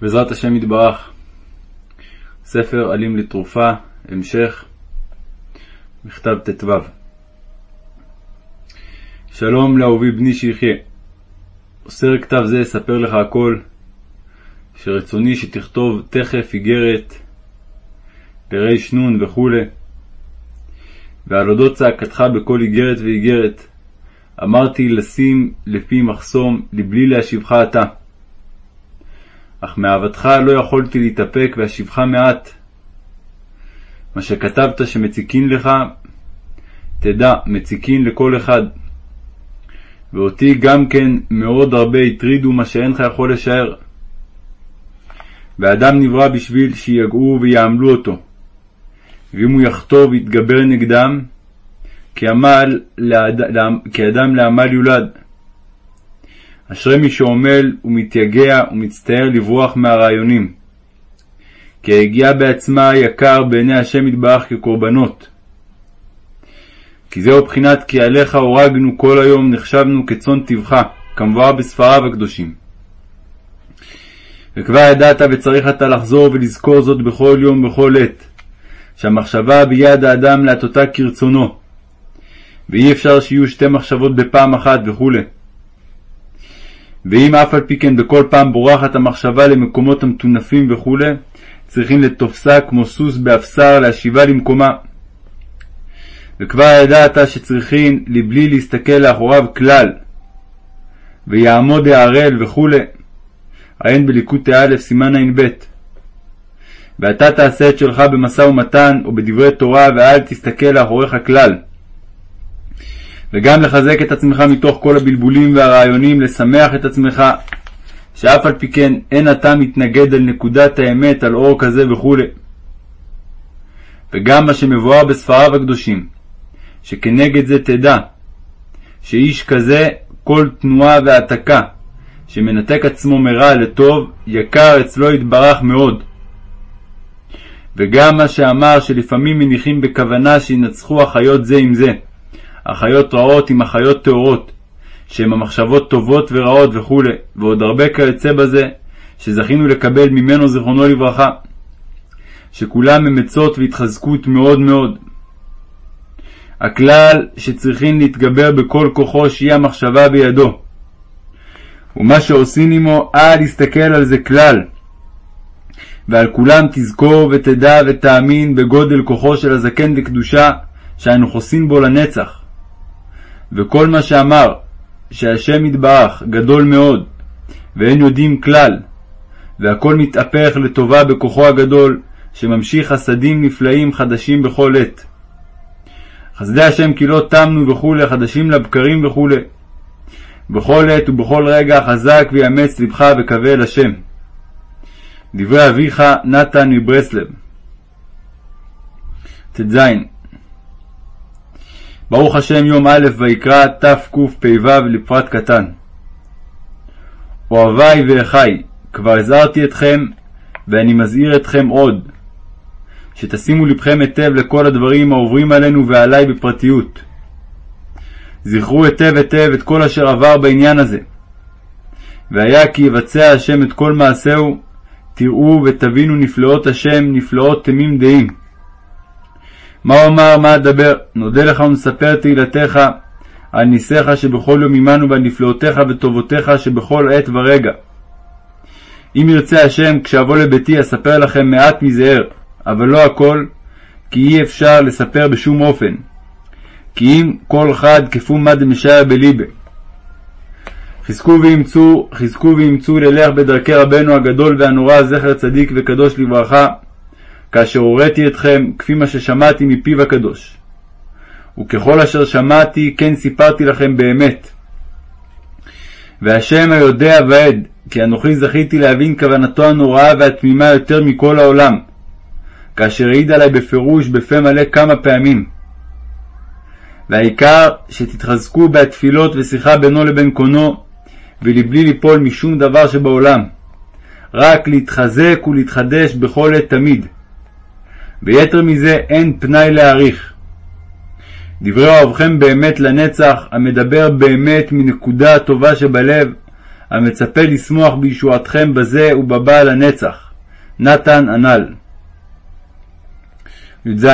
בעזרת השם יתברך, ספר עלים לתרופה, המשך, מכתב ט"ו. שלום לאהובי בני שיחיה. אוסר כתב זה אספר לך הכל, שרצוני שתכתוב תכף איגרת, פרש נון וכו', ועל אודות צעקתך בכל איגרת ואיגרת, אמרתי לשים לפי מחסום לבלי להשיבך אתה. אך מאהבתך לא יכולתי להתאפק ואשיבך מעט. מה שכתבת שמציקין לך, תדע, מציקין לכל אחד. ואותי גם כן מאוד הרבה הטרידו מה שאינך יכול לשער. ואדם נברא בשביל שיגעו ויעמלו אותו. ואם הוא יחטוא ויתגבר נגדם, כי עמל, כי אדם לעמל יולד. אשרי מי שעמל ומתייגע ומצטער לברוח מהרעיונים. כי היגיעה בעצמה יקר בעיני השם יתברך כקורבנות. כי זהו בחינת כי עליך הורגנו כל היום נחשבנו כצאן טבחה, כמבואר בספריו הקדושים. וכבר ידעת וצריך אתה לחזור ולזכור זאת בכל יום ובכל עת, שהמחשבה ביד האדם להטותה כרצונו, ואי אפשר שיהיו שתי מחשבות בפעם אחת וכו'. ואם אף על פי כן בכל פעם בורחת המחשבה למקומות המטונפים וכו', צריכים לתופסה כמו סוס באפסר להשיבה למקומה. וכבר ידעת שצריכים לבלי להסתכל לאחוריו כלל, ויעמוד הערל וכו', עיין בליקוטי א', סימן ע"ב. ואתה תעשה את שלך במשא ומתן או בדברי תורה, ואל תסתכל לאחוריך כלל. וגם לחזק את עצמך מתוך כל הבלבולים והרעיונים, לשמח את עצמך, שאף על פי כן אין אתה מתנגד על נקודת האמת, על אור כזה וכו'. וגם מה שמבואר בספריו הקדושים, שכנגד זה תדע, שאיש כזה כל תנועה והעתקה, שמנתק עצמו מרע לטוב, יקר אצלו יתברך מאוד. וגם מה שאמר שלפעמים מניחים בכוונה שינצחו החיות זה עם זה, החיות רעות עם החיות טהורות, שהן המחשבות טובות ורעות וכו', ועוד הרבה כיוצא בזה, שזכינו לקבל ממנו זיכרונו לברכה, שכולם הם עצות והתחזקות מאוד מאוד. הכלל שצריכים להתגבר בכל כוחו שיהיה המחשבה בידו. ומה שעושים עמו, אל יסתכל על זה כלל. ועל כולם תזכור ותדע ותאמין בגודל כוחו של הזקן וקדושה שאנו חוסים בו לנצח. וכל מה שאמר, שהשם יתברך גדול מאוד, ואין יודעים כלל, והכל מתהפך לטובה בכוחו הגדול, שממשיך חסדים נפלאים חדשים בכל עת. חסדי השם כי לא תמנו וכולי, חדשים לבקרים וכולי. בכל עת ובכל רגע חזק ויאמץ לבך וקווה אל השם. דברי אביך נתן מברסלב ט"ז ברוך השם יום א' ויקרא תקפ"ו לפרט קטן. אוהבי ואחי, כבר הזהרתי אתכם, ואני מזהיר אתכם עוד, שתשימו לבכם היטב לכל הדברים העוברים עלינו ועלי בפרטיות. זכרו היטב היטב את כל אשר עבר בעניין הזה. והיה כי יבצע השם את כל מעשהו, תראו ותבינו נפלאות השם, נפלאות תמים דעים. מה אומר, מה אדבר? נודה לך ונספר תהילתך על ניסיך שבכל יום עמנו ועל נפלאותיך וטובותיך שבכל עת ורגע. אם ירצה השם, כשאבוא לביתי אספר לכם מעט מזער, אבל לא הכל, כי אי אפשר לספר בשום אופן. כי אם כל חד כפו מה דמשער בליבה. חזקו ואמצו, חזקו ואמצו ללך בדרכי רבנו הגדול והנורא, זכר צדיק וקדוש לברכה, כאשר הוריתי אתכם, כפי מה ששמעתי מפיו הקדוש. וככל אשר שמעתי, כן סיפרתי לכם באמת. והשם היודע ועד, כי אנוכי זכיתי להבין כוונתו הנוראה והתמימה יותר מכל העולם, כאשר העיד עלי בפירוש בפה מלא כמה פעמים. והעיקר שתתחזקו בהתפילות ושיחה בינו לבין קונו, ולבלי ליפול משום דבר שבעולם. רק להתחזק ולהתחדש בכל עת תמיד. ויתר מזה אין פנאי להעריך. דברי אוהבכם באמת לנצח, המדבר באמת מנקודה הטובה שבלב, המצפה לשמוח בישועתכם בזה ובבא לנצח. נתן הנ"ל. י"ז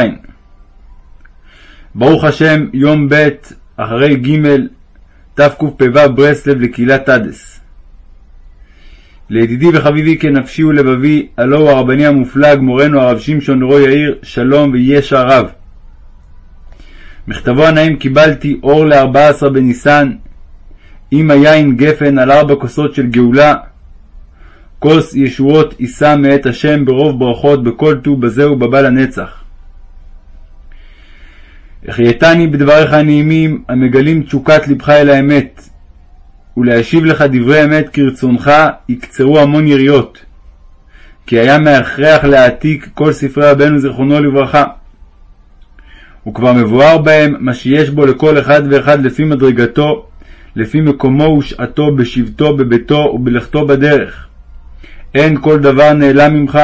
ברוך השם, יום ב' אחרי ג' תקפ"ו ברסלב לקהילת תדס. לידידי וחביבי כנפשי ולבבי, הלא הוא הרבני המופלג, מורנו הרב שמשון רוי יאיר, שלום וישע רב. מכתבו הנעים קיבלתי אור לארבע עשרה בניסן, עם היין גפן על ארבע כוסות של גאולה, כוס ישועות יישא מאת השם ברוב ברכות בכל טוב בזה ובבא לנצח. החייתני בדבריך הנעימים המגלים תשוקת לבך אל האמת, ולהשיב לך דברי אמת כרצונך יקצרו המון יריות. כי היה מהכרח להעתיק כל ספרי רבנו זיכרונו לברכה. וכבר מבואר בהם מה שיש בו לכל אחד ואחד לפי מדרגתו, לפי מקומו ושעתו, בשבתו, בביתו ובלכתו בדרך. אין כל דבר נעלם ממך,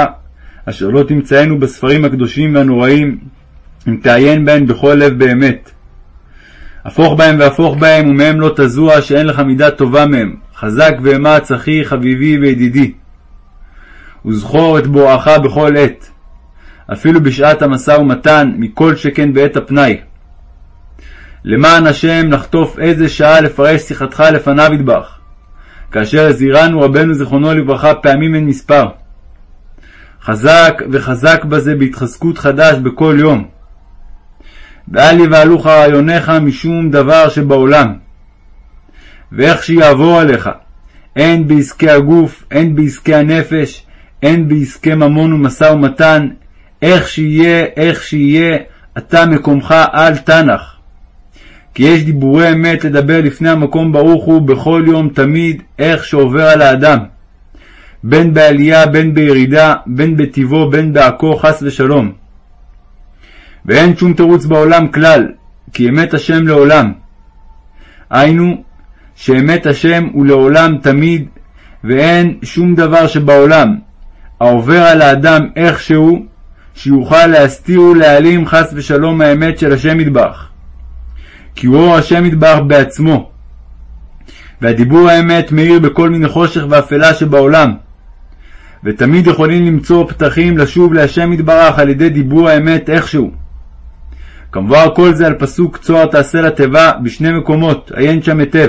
אשר לא תמצאנו בספרים הקדושים והנוראים, אם תעיין בהם בכל לב באמת. הפוך בהם והפוך בהם, ומהם לא תזוע, שאין לך מידה טובה מהם. חזק ואמץ, אחי, חביבי וידידי. וזכור את בואך בכל עת, אפילו בשעת המשא ומתן, מכל שכן בעת הפנאי. למען השם נחטוף איזה שעה לפרש שיחתך לפניו ידבח, כאשר הזהירנו רבנו זיכרונו לברכה פעמים אין מספר. חזק וחזק בזה בהתחזקות חדש בכל יום. ואל יבהלוך רעיוניך משום דבר שבעולם. ואיך שיעבור עליך, הן בעסקי הגוף, הן בעסקי הנפש, הן בעסקי ממון ומשא ומתן, איך שיהיה, איך שיהיה, אתה מקומך אל תנח. כי יש דיבורי אמת לדבר לפני המקום ברוך הוא בכל יום תמיד, איך שעובר על האדם. בין בעלייה, בין בירידה, בין בטיבו, בין בעכו, חס ושלום. ואין שום תירוץ בעולם כלל, כי אמת השם לעולם. היינו, שאמת השם הוא לעולם תמיד, ואין שום דבר שבעולם העובר על האדם איכשהו, שיוכל להסתיר ולהעלים חס ושלום האמת של השם ידבח. כי הוא אור השם ידבח בעצמו. והדיבור האמת מאיר בכל מיני חושך ואפלה שבעולם. ותמיד יכולים למצוא פתחים לשוב להשם יתברך על ידי דיבור האמת איכשהו. כמובן כל זה על פסוק צוהר תעשה לתיבה בשני מקומות, עיין שם היטב.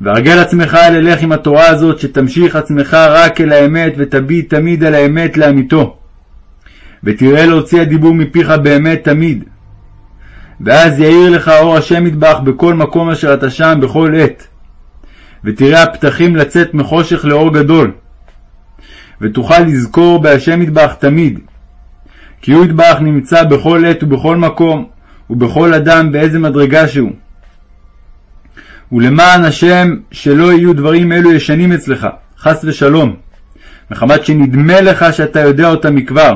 והרגל עצמך אל אלך עם התורה הזאת, שתמשיך עצמך רק אל האמת, ותביט תמיד על האמת לאמיתו. ותראה להוציא הדיבור מפיך באמת תמיד. ואז יאיר לך אור השם מטבח בכל מקום אשר אתה שם בכל עת. ותראה הפתחים לצאת מחושך לאור גדול. ותוכל לזכור בהשם מטבח תמיד. כי הוא יטבח נמצא בכל עת ובכל מקום, ובכל אדם באיזה מדרגה שהוא. ולמען השם שלא יהיו דברים אלו ישנים אצלך, חס ושלום, מחמת שנדמה לך שאתה יודע אותם מכבר.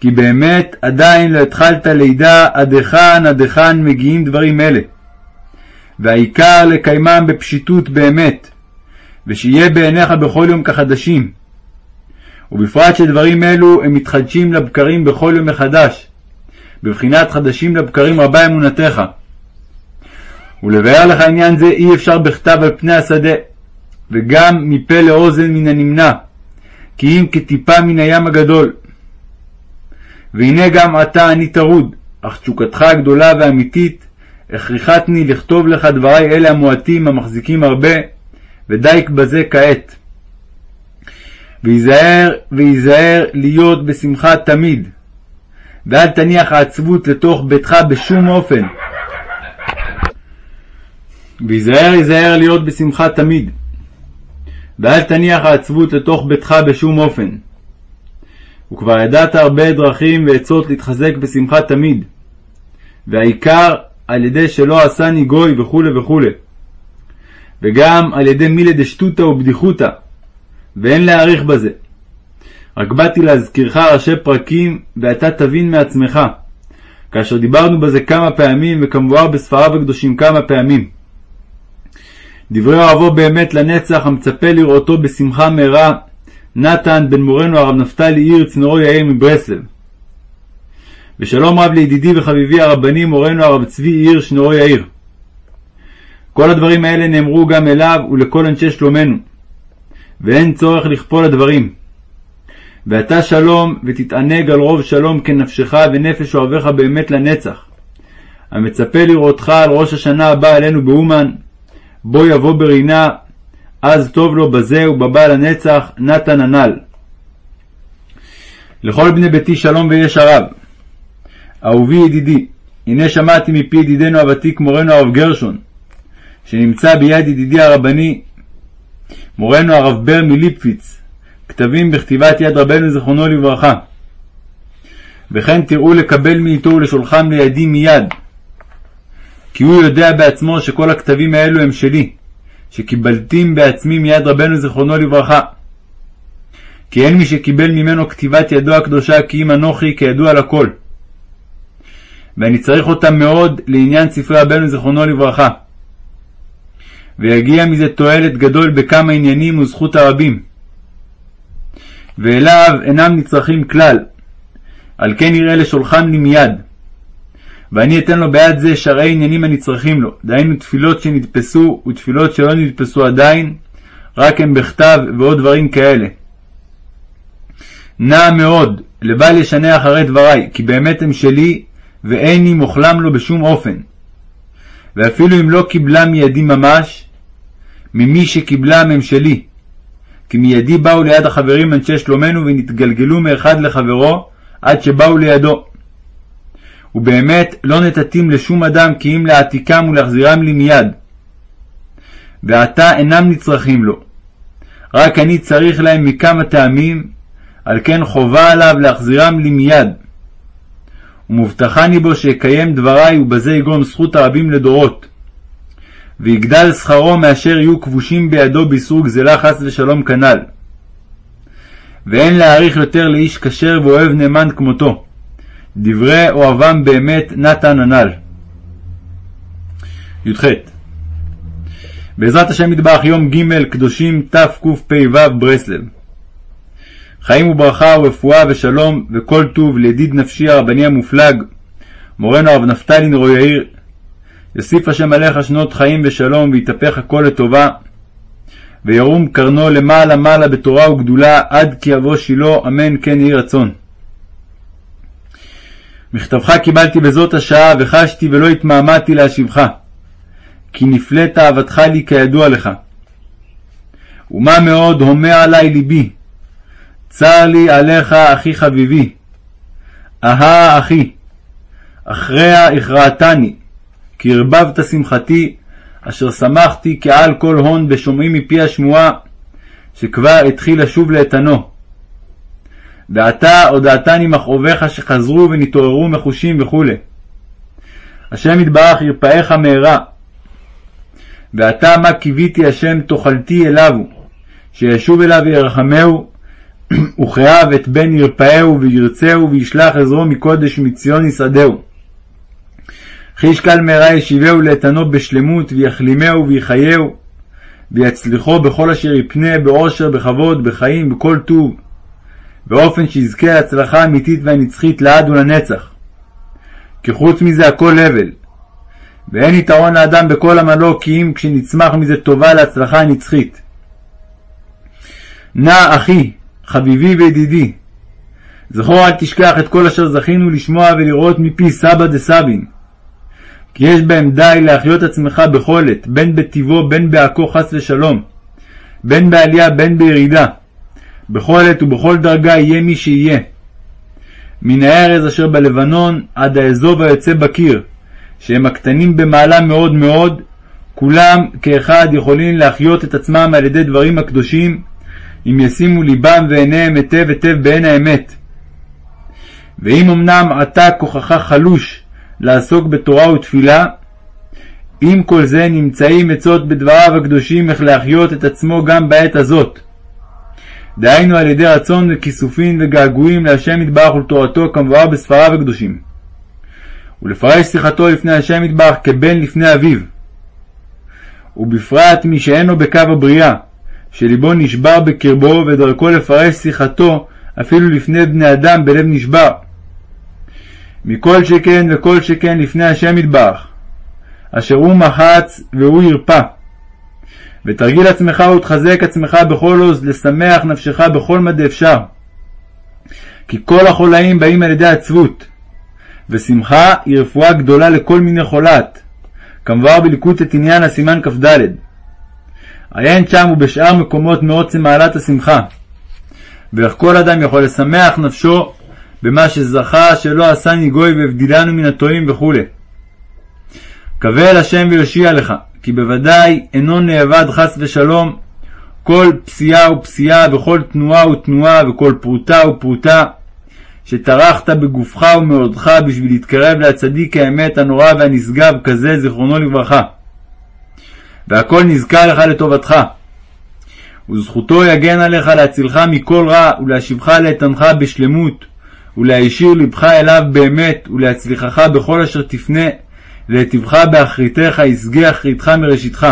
כי באמת עדיין לא התחלת לידע עד היכן עד היכן מגיעים דברים אלה. והעיקר לקיימם בפשיטות באמת, ושיהיה בעיניך בכל יום כחדשים. ובפרט שדברים אלו הם מתחדשים לבקרים בכל יום מחדש, בבחינת חדשים לבקרים רבה אמונתך. ולבאר לך עניין זה אי אפשר בכתב על פני השדה, וגם מפה לאוזן מן הנמנע, כי אם כטיפה מן הים הגדול. והנה גם עתה אני טרוד, אך תשוקתך הגדולה והאמיתית הכריחתני לכתוב לך דברי אלה המועטים המחזיקים הרבה, ודיק בזה כעת. ויזהר ויזהר להיות בשמחה תמיד, ואל תניח העצבות לתוך ביתך בשום אופן. ויזהר יזהר להיות בשמחה תמיד, ואל תניח העצבות לתוך ביתך בשום אופן. וכבר ידעת הרבה דרכים ועצות להתחזק בשמחה תמיד, והעיקר על ידי שלא עשני גוי וכו' וכו', וגם על ידי מילי דשטותא ובדיחותא, ואין להאריך בזה. רק באתי להזכירך ראשי פרקים, ואתה תבין מעצמך, כאשר דיברנו בזה כמה פעמים, וכמובן בספריו הקדושים כמה פעמים. דברי אוהבו באמת לנצח, המצפה לראותו בשמחה מהרה, נתן בן מורנו הרב נפתלי עיר צנורו יאיר מברסלב. ושלום רב לידידי וחביבי הרבני מורנו הרב צבי עיר שנורו יאיר. כל הדברים האלה נאמרו גם אליו ולכל אנשי שלומנו, ואין צורך לכפול הדברים. ואתה שלום, ותתענג על רוב שלום כנפשך ונפש אוהביך באמת לנצח. המצפה לראותך על ראש השנה הבא עלינו באומן, בו יבוא ברינה, אז טוב לו בזה ובבא לנצח, נתן הנ"ל. לכל בני ביתי שלום ויש הרב. אהובי ידידי, הנה שמעתי מפי ידידנו הוותיק מורנו הרב גרשון, שנמצא ביד ידידי הרבני, מורנו הרב בר מליפפיץ, כתבים בכתיבת יד רבנו זיכרונו לברכה. וכן תראו לקבל מאיתו ולשולחם לידי מיד, כי הוא יודע בעצמו שכל הכתבים האלו הם שלי, שקיבלתים בעצמי מיד רבנו זיכרונו לברכה. כי אין מי שקיבל ממנו כתיבת ידו הקדושה כי אם אנוכי כידוע לכל. ואני צריך אותם מאוד לעניין ספרי רבנו זיכרונו לברכה. ויגיע מזה תועלת גדול בכמה עניינים וזכות הרבים. ואליו אינם נצרכים כלל, על כן יראה לשולחן לי מיד. ואני אתן לו ביד זה שרעי עניינים הנצרכים לו, דהיינו תפילות שנתפסו ותפילות שלא נתפסו עדיין, רק הם בכתב ועוד דברים כאלה. נע מאוד, לבל ישנה אחרי דבריי, כי באמת הם שלי, ואיני מוכלם לו בשום אופן. ואפילו אם לא קיבלה מידי ממש, ממי שקיבלם הם שלי. כי מידי באו ליד החברים אנשי שלומנו ונתגלגלו מאחד לחברו עד שבאו לידו. ובאמת לא נתתים לשום אדם כי אם להעתיקם ולהחזירם לי מיד. ועתה אינם נצרכים לו. רק אני צריך להם מכמה טעמים, על כן חובה עליו להחזירם לי מיד. ומובטחני בו שיקיים דברי ובזה יגרום זכות הרבים לדורות. ויגדל שכרו מאשר יהיו כבושים בידו באיסור גזלה חס ושלום כנ"ל. ואין להעריך יותר לאיש כשר ואוהב נאמן כמותו. דברי אוהבם באמת נתן הנ"ל. י"ח בעזרת השם יתברך יום ג' קדושים תקפ"ו ברסלב חיים וברכה ורפואה ושלום וכל טוב לידיד נפשי הרבני המופלג מורנו הרב נפתלי נרו יאיר. יוסיף השם עליך שנות חיים ושלום ויתהפך הכל לטובה. וירום קרנו למעלה מעלה בתורה וגדולה עד כי יבוא שילה אמן כן יהי רצון. מכתבך קיבלתי בזאת השעה, וחשתי ולא התמהמהתי להשיבך, כי נפלאת אהבתך לי כידוע לך. ומה מאוד הומה עלי ליבי, צר לי עליך אחי חביבי. אהה אחי, אחריה הכרעתני, כי ערבבת שמחתי, אשר שמחתי כעל כל הון בשומעים מפי השמועה, שכבר התחיל לשוב לאיתנו. ועתה הודעתני מכאוביך שחזרו ונתעוררו מחושים וכו'. השם יתברך ירפאך מהרה. ועתה מה קיוויתי השם תאכלתי אליו, שישוב אליו וירחמהו, וכאב את בן ירפאהו וירצהו וישלח עזרו מקודש ומציון יסעדהו. חיש קל מהרה ישיבהו לאיתנו בשלמות ויחלימהו ויחייהו, ויצליחו בכל אשר יפנה באושר, בכבוד, בחיים, בכל טוב. באופן שיזכה להצלחה האמיתית והנצחית לעד ולנצח. כי חוץ מזה הכל הבל. ואין יתרון לאדם בכל עמלו כי אם כשנצמח מזה טובה להצלחה הנצחית. נא אחי, חביבי וידידי, זכור אל תשכח את כל אשר זכינו לשמוע ולראות מפי סבא דסבין. כי יש בהם די להחיות עצמך בכל עת, בין בטיבו בין בעכו חס ושלום, בין בעלייה בין בירידה. בכל עת ובכל דרגה יהיה מי שיהיה. מן הארז אשר בלבנון עד האזוב היוצא בקיר, שהם הקטנים במעלה מאוד מאוד, כולם כאחד יכולים להחיות את עצמם על ידי דברים הקדושים, אם ישימו ליבם ועיניהם היטב היטב בעין האמת. ואם אמנם עתה כוחך חלוש לעסוק בתורה ותפילה, עם כל זה נמצאים עצות בדבריו הקדושים איך להחיות את עצמו גם בעת הזאת. דהיינו על ידי רצון וכיסופים וגעגועים להשם יתברך ולתורתו כמבואר בספריו הקדושים. ולפרש שיחתו לפני השם יתברך כבן לפני אביו. ובפרט מי שאינו בקו הבריאה, שליבו נשבר בקרבו ודרכו לפרש שיחתו אפילו לפני בני אדם בלב נשבר. מכל שכן וכל שכן לפני השם יתברך. אשר הוא מחץ והוא ירפא. ותרגיל עצמך ותחזק עצמך בכל עוז, לשמח נפשך בכל מדי אפשר. כי כל החולאים באים על ידי עצבות, ושמחה היא רפואה גדולה לכל מיני חולת, כמבואר בליקוטת עניין הסימן כ"ד. עיין שם ובשאר מקומות מעוצם מעלת השמחה. ואיך כל אדם יכול לשמח נפשו במה שזכה שלא עשני גוי והבדילנו מן הטועים וכו'. קווה אל השם ויושיע לך, כי בוודאי אינו נאבד חס ושלום כל פסיעה ופסיעה וכל תנועה ותנועה וכל פרוטה ופרוטה, שטרחת בגופך ומאודך בשביל להתקרב להצדיק האמת הנורא והנשגב כזה, זיכרונו לברכה. והכל נזכר לך לטובתך. וזכותו יגן עליך להצילך מכל רע, ולהשיבך לאיתנך בשלמות, ולהישיר לבך אליו באמת, ולהצליחך בכל אשר תפנה, להיטיבך באחריתך, ישגה אחריתך מראשיתך.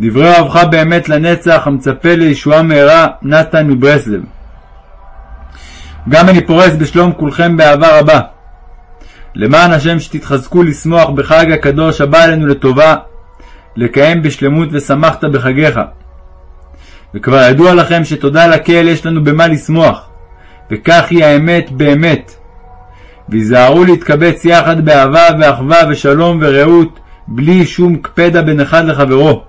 דברי אוהבך באמת לנצח, המצפה לישועה מהרה, נתן מברסלב. גם אני פורס בשלום כולכם באהבה רבה. למען השם שתתחזקו לשמוח בחג הקדוש הבא עלינו לטובה, לקיים בשלמות ושמחת בחגיך. וכבר ידוע לכם שתודה לקהל יש לנו במה לשמוח, וכך היא האמת באמת. והיזהרו להתקבץ יחד באהבה ואחווה ושלום ורעות, בלי שום קפדה בין אחד לחברו.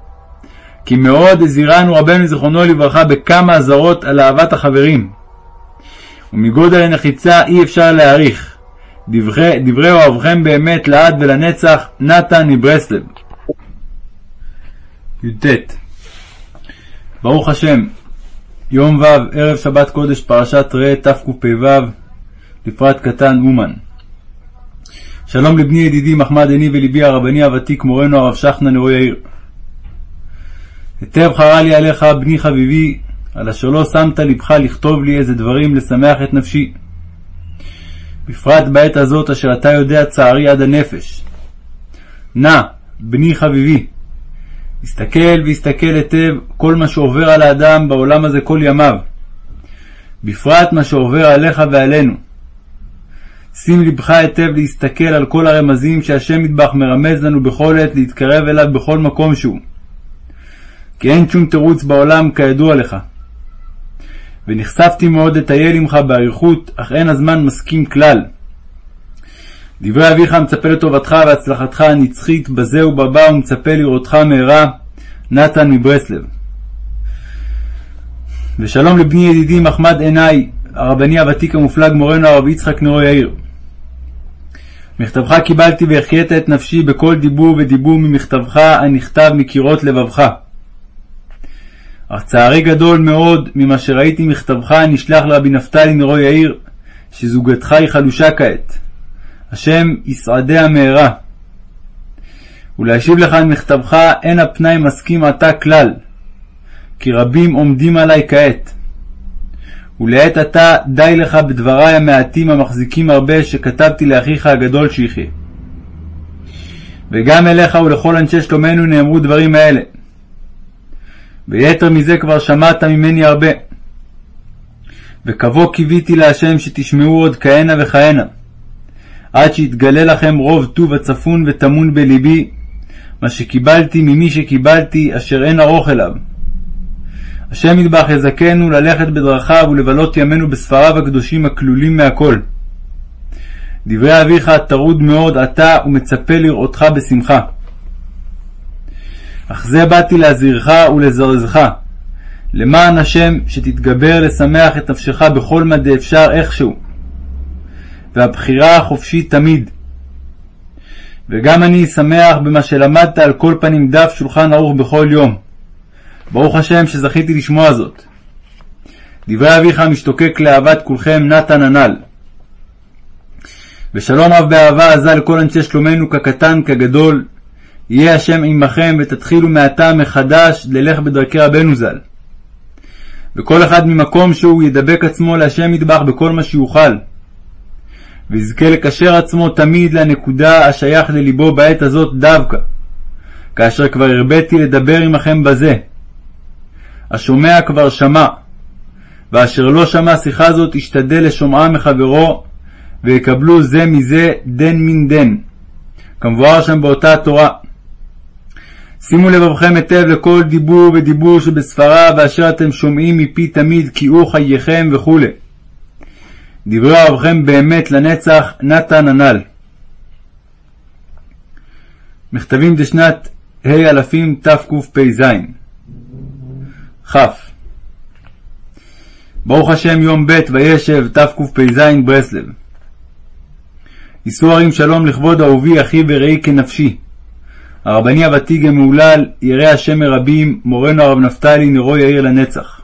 כי מאוד הזהירנו רבנו זיכרונו לברכה בכמה אזהרות על אהבת החברים. ומגודל הנחיצה אי אפשר להעריך. דברי, דברי אוהבכם באמת לעד ולנצח, נתן מברסלב. י"ט ברוך השם, יום ו', ערב שבת קודש, פרשת ראה תקפ"ו, לפרט קטן אומן. שלום לבני ידידי מחמד עיני ולבי הרבני הוותיק מורנו הרב שכנה נרו יאיר. היטב חרה לי עליך, בני חביבי, על אשר לא שמת לבך לכתוב לי איזה דברים לשמח את נפשי. בפרט בעת הזאת אשר אתה יודע צערי עד הנפש. נא, בני חביבי, הסתכל והסתכל היטב כל מה שעובר על האדם בעולם הזה כל ימיו, בפרט מה שעובר עליך ועלינו. שים לבך היטב להסתכל על כל הרמזים שהשם מטבח מרמז לנו בכל עת להתקרב אליו בכל מקום שהוא. כי אין שום תירוץ בעולם כידוע לך. ונחשפתי מאוד לטייל עמך באריכות, אך אין הזמן מסכים כלל. דברי אביך מצפה לטובתך והצלחתך הנצחית בזה ובבא ומצפה לראותך מהרה, נתן מברסלב. ושלום לבני ידידי מחמד עיניי, הרבני הוותיק המופלג מורנו הרב יצחק נרו יאיר. מכתבך קיבלתי והחיית את נפשי בכל דיבור ודיבור ממכתבך הנכתב מקירות לבבך. אך צערי גדול מאוד ממה שראיתי מכתבך הנשלח לרבי נפתלי נרו יאיר, שזוגתך היא חלושה כעת. השם יסעדיה מהרה. ולהשיב לך על מכתבך אין הפנאי מסכים עתה כלל, כי רבים עומדים עלי כעת. ולעת עתה די לך בדברי המעטים המחזיקים הרבה שכתבתי לאחיך הגדול שיחיה. וגם אליך ולכל אנשי שלומנו נאמרו דברים האלה. ויתר מזה כבר שמעת ממני הרבה. וקבו קיוויתי להשם שתשמעו עוד כהנה וכהנה, עד שיתגלה לכם רוב טוב הצפון וטמון בלבי, מה שקיבלתי ממי שקיבלתי, אשר אין ארוך אליו. השם ידבח יזכנו ללכת בדרכיו ולבלות ימינו בספריו הקדושים הכלולים מהכל. דברי אביך טרוד מאוד אתה ומצפה לראותך בשמחה. אך זה באתי להזהירך ולזרזך, למען השם שתתגבר לשמח את נפשך בכל מדי אפשר איכשהו, והבחירה החופשית תמיד. וגם אני שמח במה שלמדת על כל פנים דף שולחן ערוך בכל יום. ברוך השם שזכיתי לשמוע זאת. דברי אביך משתוקק לאהבת כולכם נתן הנ"ל. ושלום רב באהבה עזה לכל אנשי שלומנו כקטן כגדול, יהיה השם עמכם ותתחילו מעתה מחדש ללך בדרכי רבנו ז"ל. וכל אחד ממקום שהוא ידבק עצמו להשם מטבח בכל מה שיוכל. ויזכה לקשר עצמו תמיד לנקודה השייך לליבו בעת הזאת דווקא, כאשר כבר הרביתי לדבר עמכם בזה. השומע כבר שמע, ואשר לא שמע שיחה זאת ישתדל לשומעה מחברו, ויקבלו זה מזה דן מן דן. כמבואר שם באותה התורה. שימו לבבכם היטב לכל דיבור ודיבור שבספרה ואשר אתם שומעים מפי תמיד כי הוא חייכם וכו'. דברי אוהבכם באמת לנצח נתן הנ"ל. מכתבים דשנת ה' אלפים תקפ"ז כ. ברוך השם יום ב' וישב תקפ"ז ברסלב. יישאו הרים שלום לכבוד אהובי אחי ורעי כנפשי. הרבני הוותיק המהולל, ירא השם מרבים, מורנו הרב נפתלי, נרו יאיר לנצח.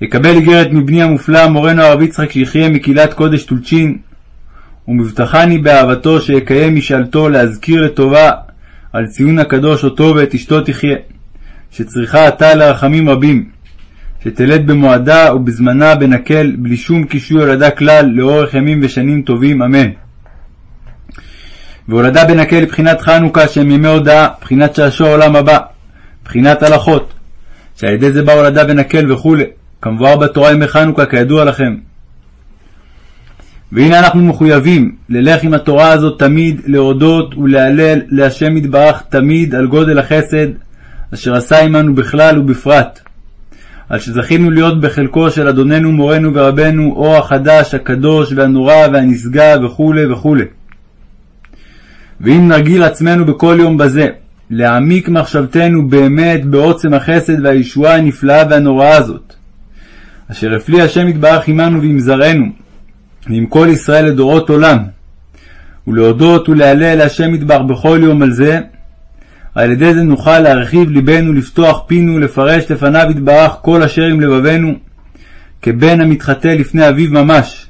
יקבל איגרת מבני המופלא, מורנו הרב יצחק שיחיה מקהילת קודש טולצ'ין, ומבטחני באהבתו שיקיים משאלתו להזכיר לטובה על ציון הקדוש אותו ואת אשתו תחיה, שצריכה עתה לרחמים רבים, שתלד במועדה ובזמנה בנקל, בלי שום קישוי הולדה כלל, לאורך ימים ושנים טובים, אמן. והולדה בנקל לבחינת חנוכה שהם ימי הודאה, בחינת שעשוע עולם הבא, בחינת הלכות, שעל ידי זה בא הולדה בנקל וכו', כמבואר בתורה ימי חנוכה כידוע לכם. והנה אנחנו מחויבים ללך עם התורה הזאת תמיד, להודות ולהלל להשם יתברך תמיד על גודל החסד אשר עשה עמנו בכלל ובפרט. על שזכינו להיות בחלקו של אדוננו מורנו ורבנו אור החדש, הקדוש והנורא והנשגב וכו' וכו'. ואם נרגיל עצמנו בכל יום בזה, להעמיק מחשבתנו באמת בעוצם החסד והישועה הנפלאה והנוראה הזאת, אשר הפליא השם יתברך עמנו ועם זרענו, ועם כל ישראל לדורות עולם, ולהודות ולהלל להשם יתברך בכל יום על זה, על ידי זה נוכל להרחיב ליבנו, לפתוח פינו, לפרש לפניו יתברך כל אשר עם לבבנו, כבן המתחטא לפני אביו ממש.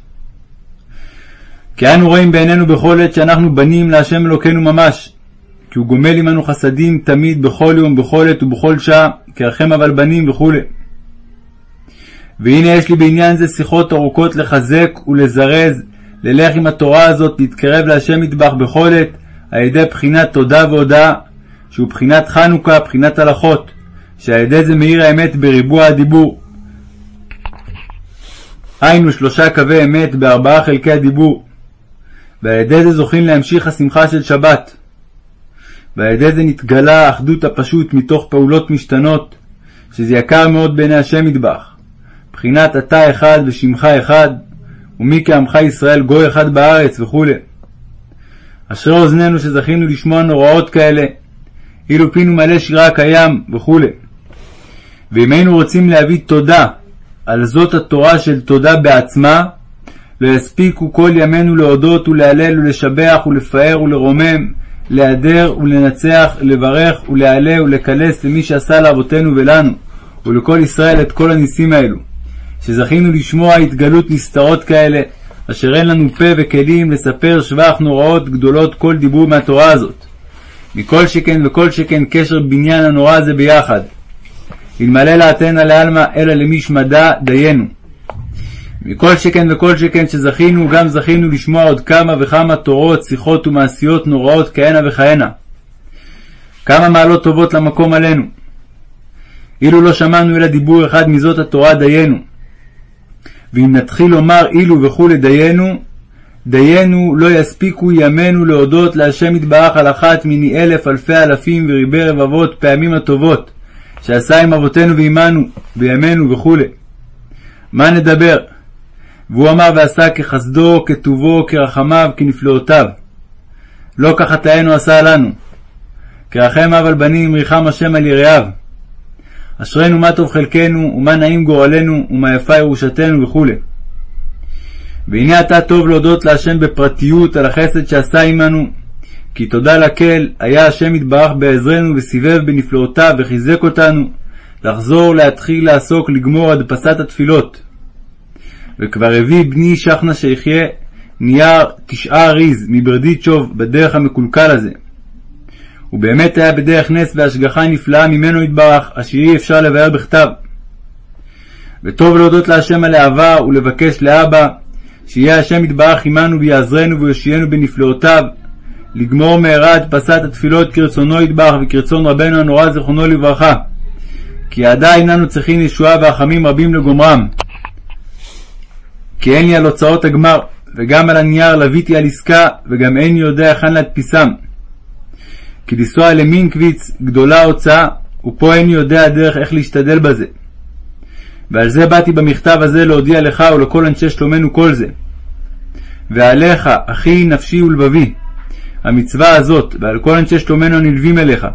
כי אנו רואים בעינינו בכל עת שאנחנו בנים להשם אלוקינו ממש, כי הוא גומל עמנו חסדים תמיד, בכל יום, בכל עת ובכל שעה, כרחם אבל בנים וכו'. והנה יש לי בעניין זה שיחות ארוכות לחזק ולזרז, ללך עם התורה הזאת, להתקרב להשם מטבח בכל עת, על ידי בחינת תודה והודאה, שהוא בחינת חנוכה, בחינת הלכות, שעל ידי זה מאיר האמת בריבוע הדיבור. היינו שלושה קווי אמת בארבעה חלקי הדיבור, ועל ידי זה זוכים להמשיך השמחה של שבת. ועל ידי זה נתגלה האחדות הפשוט מתוך פעולות משתנות, שזה יקר מאוד בעיני השם מטבח. בחינת אתה אחד ושמך אחד, ומי כעמך ישראל גוי אחד בארץ וכו'. אשרי אוזנינו שזכינו לשמוע נוראות כאלה, אילו פינו מלא שירה הקיים וכו'. ואם היינו רוצים להביא תודה על זאת התורה של תודה בעצמה, לא יספיקו כל ימינו להודות ולהלל ולשבח ולפאר ולרומם, להדר ולנצח, לברך ולהעלה ולקלס למי שעשה לאבותינו ולנו, ולכל ישראל את כל הניסים האלו. שזכינו לשמוע התגלות נסתרות כאלה, אשר אין לנו פה וכלים לספר שבח נוראות גדולות כל דיבור מהתורה הזאת. מכל שכן וכל שכן קשר בניין הנורא הזה ביחד. אלמלא לעתנה לעלמא, אלא למי שמדע דיינו. מכל שכן וכל שכן שזכינו, גם זכינו לשמוע עוד כמה וכמה תורות, שיחות ומעשיות נוראות כהנה וכהנה. כמה מעלות טובות למקום עלינו. אילו לא שמענו אלא דיבור אחד מזאת התורה דיינו, ואם נתחיל לומר אילו וכולי דיינו, דיינו לא יספיקו ימינו להודות להשם יתברך על אחת מני אלף אלפי אלפים וריבי רבבות פעמים הטובות, שעשה עם אבותינו ועמנו, בימינו וכולי. מה נדבר? והוא אמר ועשה כחסדו, כטובו, כרחמיו, כנפלאותיו. לא כחטאינו עשה לנו. כרחם אב על בנים, ריחם השם על יראיו. אשרינו מה טוב חלקנו, ומה נעים גורלנו, ומה יפה ירושתנו וכו'. והנה עתה טוב להודות להשם בפרטיות על החסד שעשה עמנו, כי תודה לקל, היה השם יתברך בעזרנו וסיבב בנפלאותיו וחיזק אותנו, לחזור, להתחיל, לעסוק, לגמור הדפסת התפילות. וכבר הביא בני שחנה שיחיה נייר תשעה אריז מברדיצ'וב בדרך המקולקל הזה. ובאמת היה בדרך נס והשגחה נפלאה ממנו יתברך, אשר אי אפשר לבאר בכתב. וטוב להודות להשם על העבר ולבקש לאבא, שיהיה השם יתברך עמנו ויעזרנו ויושיענו בנפלאותיו, לגמור מהרה הדפסת התפילות כרצונו יתברך וכרצון רבנו הנורא זיכרונו לברכה. כי עדיין אנו צריכים ישועה והחמים רבים לגומרם. כי אין לי על הוצאות הגמר, וגם על הנייר לוויתי על עסקה, וגם איני יודע היכן להדפיסם. כי לנסוע למינקוויץ גדולה ההוצאה, ופה איני יודע הדרך איך להשתדל בזה. ועל זה באתי במכתב הזה להודיע לך ולכל אנשי שלומנו כל זה. ועליך, אחי נפשי ולבבי, המצווה הזאת, ועל כל אנשי שלומנו הנלווים אליך,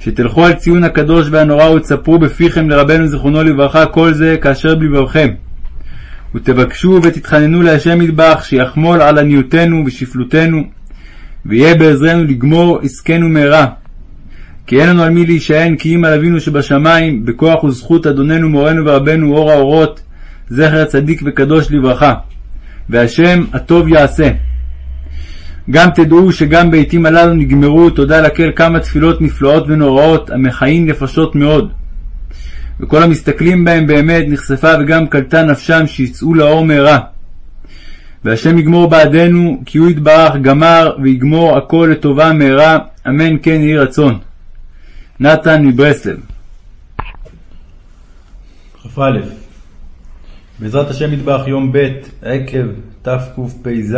שתלכו על ציון הקדוש והנורא ותספרו בפיכם לרבנו זיכרונו לברכה כל זה כאשר בלבבכם. ותבקשו ותתחננו להשם מטבח שיחמול על עניותנו ושפלותנו, ויהיה בעזרנו לגמור עסקנו מהרה. כי אין לנו על מי להישען כי אם על אבינו שבשמיים, בכוח וזכות אדוננו מורנו ורבנו אור האורות, זכר צדיק וקדוש לברכה. והשם הטוב יעשה. גם תדעו שגם בעתים הללו נגמרו, תודה לקל, כמה תפילות נפלאות ונוראות, המחיים נפשות מאוד. וכל המסתכלים בהם באמת נחשפה וגם קלטה נפשם שיצאו לאור מהרה. והשם יגמור בעדנו, כי הוא יתברך גמר ויגמור הכל לטובה מהרה, אמן כן יהי רצון. נתן מברסלב כ"א בעזרת השם יתברך יום ב' עקב תקפ"ז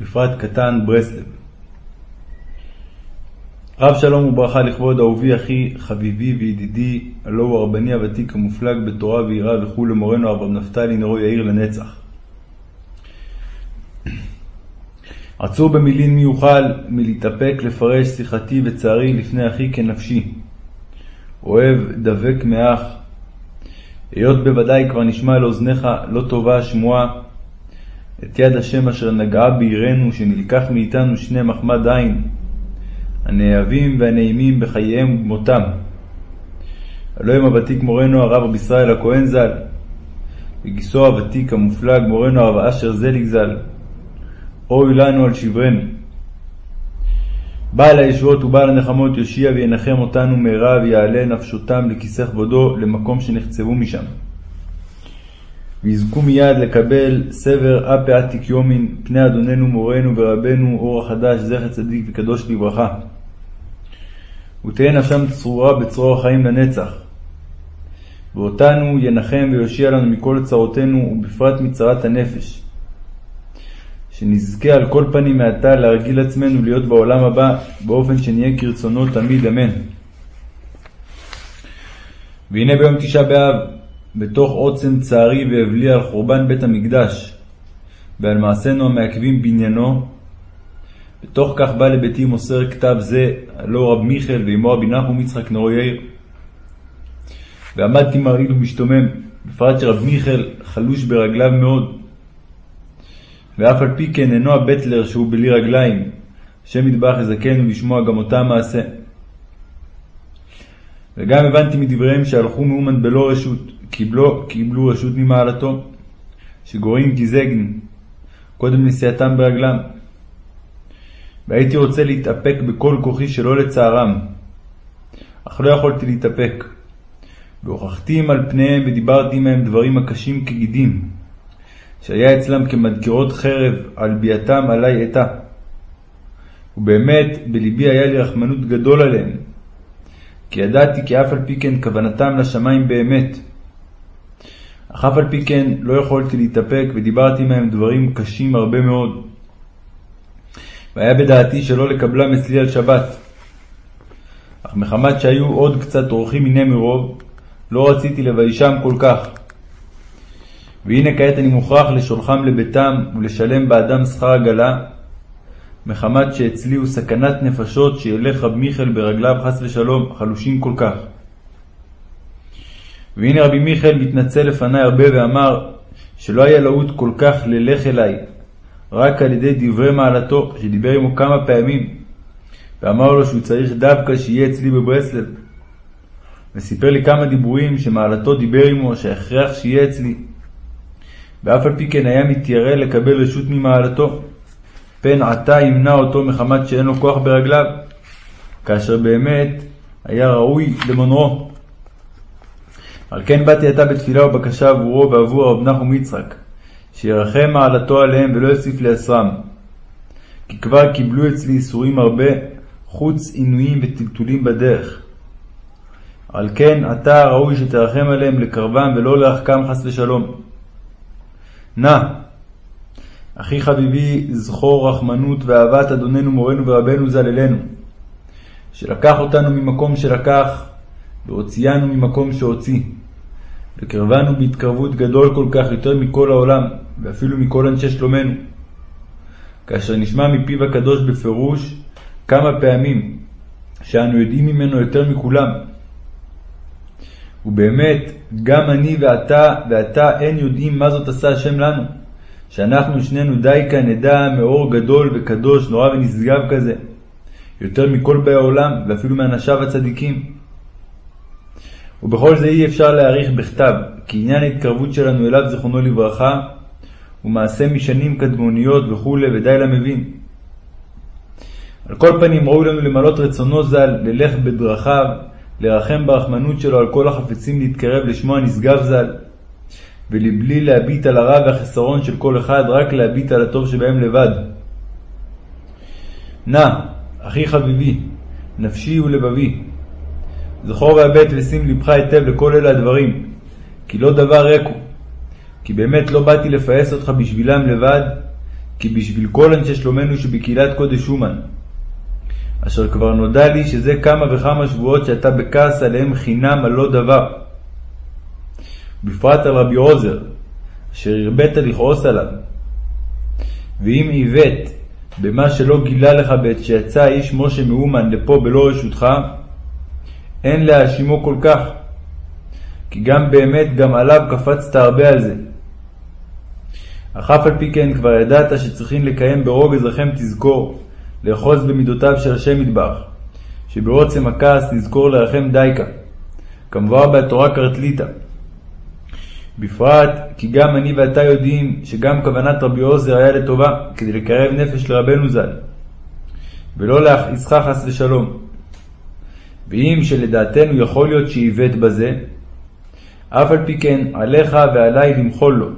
לפרט קטן ברסלב רב שלום וברכה לכבוד אהובי אחי, חביבי וידידי, הלא הוא הרבני הוותיק המופלג בתורה ויראה וכו' למורנו הרב נפתלי נרו יאיר לנצח. עצור במילין מי יוכל מלהתאפק לפרש שיחתי וצערי לפני אחי כנפשי. אוהב דבק מאח. היות בוודאי כבר נשמע לאוזניך לא טובה השמועה, את יד השם אשר נגעה בעירנו, שנלקח מאיתנו שני מחמד עין, הנאהבים והנעימים בחייהם ובמותם. הלא הם הוותיק מורנו הרב רבי ישראל הכהן ז"ל, וגיסו הוותיק המופלג מורנו הרב אשר זליג ז"ל, אוי לנו על שברנו. בעל הישועות ובעל הנחמות יושיע וינחם אותנו מהרה ויעלה נפשותם לכיסא כבודו למקום שנחצבו משם. ויזכו מיד לקבל סבר אפי עתיק יומין פני אדוננו מורנו ורבנו אור החדש זכר צדיק וקדוש לברכה. ותהא נפשם צרורה בצרור החיים לנצח. ואותנו ינחם ויושיע לנו מכל צרותינו ובפרט מצרת הנפש. שנזכה על כל פנים מעתה להרגיל עצמנו להיות בעולם הבא באופן שנהיה כרצונו תמיד אמן. והנה ביום תשעה באב, בתוך עוצם צערי ואבלי על חורבן בית המקדש, ועל מעשינו המעכבים בעניינו, בתוך כך בא לביתי מוסר כתב זה, הלא רב מיכאל ואמו רבי נחום יצחק נרו יאיר. ועמדתי מרעיל ומשתומם, בפרט שרב מיכאל חלוש ברגליו מאוד, ואף על פי כן אינו הבטלר שהוא בלי רגליים, השם יתברך יזכנו לשמוע גם אותם מעשה. וגם הבנתי מדבריהם שהלכו מאומן בלא רשות, קיבלו, קיבלו רשות ממעלתו, שגורעים גזגן, קודם נסיעתם ברגלם. והייתי רוצה להתאפק בכל כוחי שלא לצערם, אך לא יכולתי להתאפק. והוכחתי על פניהם ודיברתי עמהם דברים הקשים כגידים, שהיה אצלם כמדגרות חרב על ביאתם עלי עתה. ובאמת בלבי היה לי רחמנות גדול עליהם, כי ידעתי כי אף על פי כן כוונתם לשמיים באמת. אך אף על פי כן לא יכולתי להתאפק ודיברתי מהם דברים קשים הרבה מאוד. והיה בדעתי שלא לקבלם אצלי על שבת. אך מחמת שהיו עוד קצת אורחים מני מרוב, לא רציתי לביישם כל כך. והנה כעת אני מוכרח לשולחם לביתם ולשלם בעדם שכר עגלה, מחמת שאצלי הוא סכנת נפשות שילך רב מיכאל ברגליו חס ושלום, חלושים כל כך. והנה רבי מיכאל מתנצל לפניי הרבה ואמר שלא היה להוט כל כך ללך אליי, רק על ידי דברי מעלתו, שדיבר עמו כמה פעמים, ואמר לו שהוא צריך דווקא שיהיה אצלי בברסלב. וסיפר לי כמה דיבורים שמעלתו דיבר עמו, שהכרח שיהיה אצלי. ואף על פי כן היה מתיירא לקבל רשות ממעלתו. פן עתה ימנע אותו מחמת שאין לו כוח ברגליו, כאשר באמת היה ראוי למונרו. על כן באתי עתה בתפילה ובקשה עבורו ועבור רב נחום יצחק, שירחם מעלתו עליהם ולא יוסיף לעשרם. כי כבר קיבלו אצלי איסורים הרבה, חוץ עינויים וטלטולים בדרך. על כן עתה ראוי שתרחם עליהם לקרבם ולא להרחקם חס ושלום. נא, אחי חביבי, זכור רחמנות ואהבת אדוננו מורנו ורבנו ז"ל אלינו, שלקח אותנו ממקום שלקח, והוציאנו ממקום שהוציא, וקרבנו בהתקרבות גדול כל כך יותר מכל העולם, ואפילו מכל אנשי שלומנו. כאשר נשמע מפיו הקדוש בפירוש כמה פעמים שאנו יודעים ממנו יותר מכולם. ובאמת, גם אני ואתה ואתה אין יודעים מה זאת עשה השם לנו, שאנחנו שנינו די כאן נדע מאור גדול וקדוש, נורא ונשגב כזה, יותר מכל באי העולם ואפילו מאנשיו הצדיקים. ובכל זה אי אפשר להעריך בכתב, כי עניין ההתקרבות שלנו אליו זיכרונו לברכה הוא מעשה משנים קדמוניות וכולי, ודי למבין. על כל פנים ראוי לנו למלות רצונו ז"ל, ללך בדרכיו, לרחם ברחמנות שלו על כל החפצים להתקרב לשמו הנשגב ז"ל, ולבלי להביט על הרע והחסרון של כל אחד, רק להביט על הטוב שבהם לבד. נא, אחי חביבי, נפשי ולבבי, זכור והבט ושים לבך היטב לכל אלה הדברים, כי לא דבר ריק הוא. כי באמת לא באתי לפעס אותך בשבילם לבד, כי בשביל כל אנשי שלומנו שבקהילת קודש אומן. אשר כבר נודע לי שזה כמה וכמה שבועות שאתה בכעס עליהם חינם על לא דבר. בפרט על רבי עוזר, אשר הרבית לכעוס עליו. ואם עיוות במה שלא גילה לך בעת שיצא האיש משה מאומן לפה בלא רשותך, אין להאשימו כל כך, כי גם באמת גם עליו קפצת הרבה על זה. אך אף על פי כן כבר ידעת שצריכים לקיים ברוגז רחם תזכור, לאחוז במידותיו של השם מטבח, שבעוצם הכעס נזכור לרחם דייקה, כמובן בתורה קרטליטה. בפרט כי גם אני ואתה יודעים שגם כוונת רבי עוזר היה לטובה, כדי לקרב נפש לרבנו ז"ל, ולא להכעיסך חס ושלום. ואם שלדעתנו יכול להיות שעיוות בזה, אף על פי כן עליך ועלי למחול לו.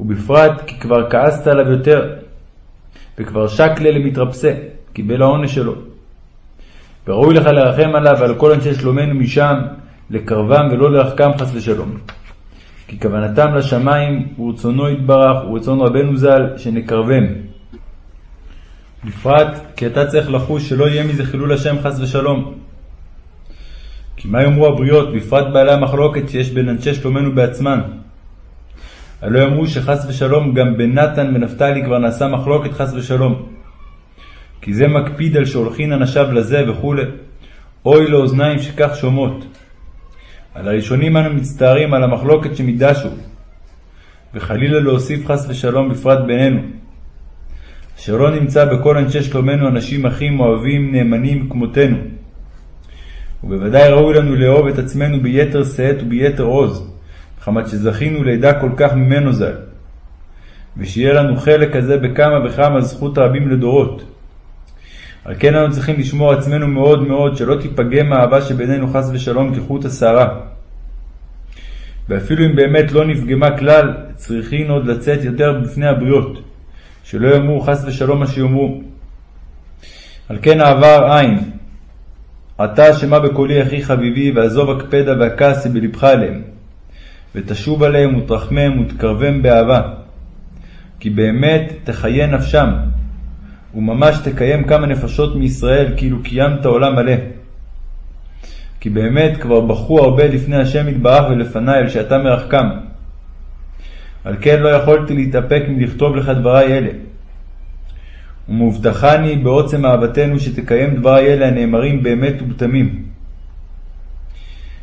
ובפרט כי כבר כעסת עליו יותר, וכבר שקלה למתרפסה, קיבל העונש שלו. וראוי לך לרחם עליו ועל כל אנשי שלומנו משם, לקרבם ולא לרחקם חס ושלום. כי כוונתם לשמיים ורצונו יתברך ורצון רבנו ז"ל שנקרבם. בפרט כי אתה צריך לחוש שלא יהיה מזה חילול השם חס ושלום. כי מה יאמרו הבריות, בפרט בעלי המחלוקת שיש בין אנשי שלומנו בעצמן? הלא יאמרו שחס ושלום גם בין נתן ונפתלי כבר נעשה מחלוקת חס ושלום. כי זה מקפיד על שהולכין אנשיו לזה וכולי. אוי לאוזניים שכך שומעות. על הראשונים אנו מצטערים על המחלוקת שמדשו, וחלילה להוסיף חס ושלום בפרט בינינו. אשר לא נמצא בכל אנשי שלומנו אנשים אחים אוהבים נאמנים כמותנו. ובוודאי ראוי לנו לאהוב את עצמנו ביתר שאת וביתר עוז, מחמת שזכינו לידע כל כך ממנו ז"ל. ושיהיה לנו חלק כזה בכמה וכמה זכות רבים לדורות. על כן אנו צריכים לשמור עצמנו מאוד מאוד שלא תיפגם האהבה שבינינו חס ושלום כחוט השערה. ואפילו אם באמת לא נפגמה כלל, צריכין עוד לצאת יותר בפני הבריות, שלא יאמרו חס ושלום מה שיאמרו. על כן העבר אין. עתה שמע בקולי אחי חביבי, ועזוב הקפדה והכעס בלבך עליהם, ותשוב עליהם ותרחמם ותקרבם באהבה. כי באמת תחיה נפשם, וממש תקיים כמה נפשות מישראל כאילו קיימת עולם מלא. כי באמת כבר בכו הרבה לפני השם יתברך ולפניי על שאתה מרחקם. על כן לא יכולתי להתאפק מלכתוב לך דברי אלה. ומובטחני בעוצם אהבתנו שתקיים דברי אלה הנאמרים באמת ובתמים.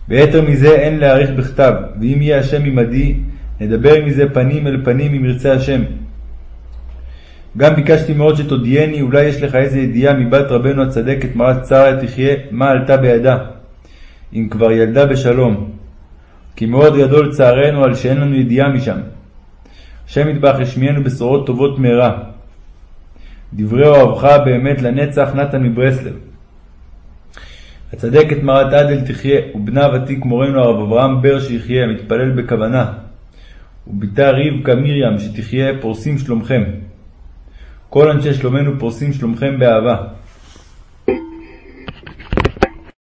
ויתר מזה אין להעריך בכתב, ואם יהיה השם עמדי, נדבר מזה פנים אל פנים אם ירצה השם. גם ביקשתי מאוד שתודיעני, אולי יש לך איזה ידיעה מבת רבנו הצדקת מרת שרה תחיה, מה עלתה בידה, אם כבר ילדה בשלום. כי מאוד גדול צערנו על שאין לנו ידיעה משם. השם יטבח ישמיענו בשורות טובות מהרה. דברי אוהבך באמת לנצח נתן מברסלב. הצדקת מרת עדל תחיה, ובנה ותיק מורנו הרב אברהם בר שיחיה, מתפלל בכוונה. ובתה רבקה מרים שתחיה, פורסים שלומכם. כל אנשי שלומנו פורסים שלומכם באהבה.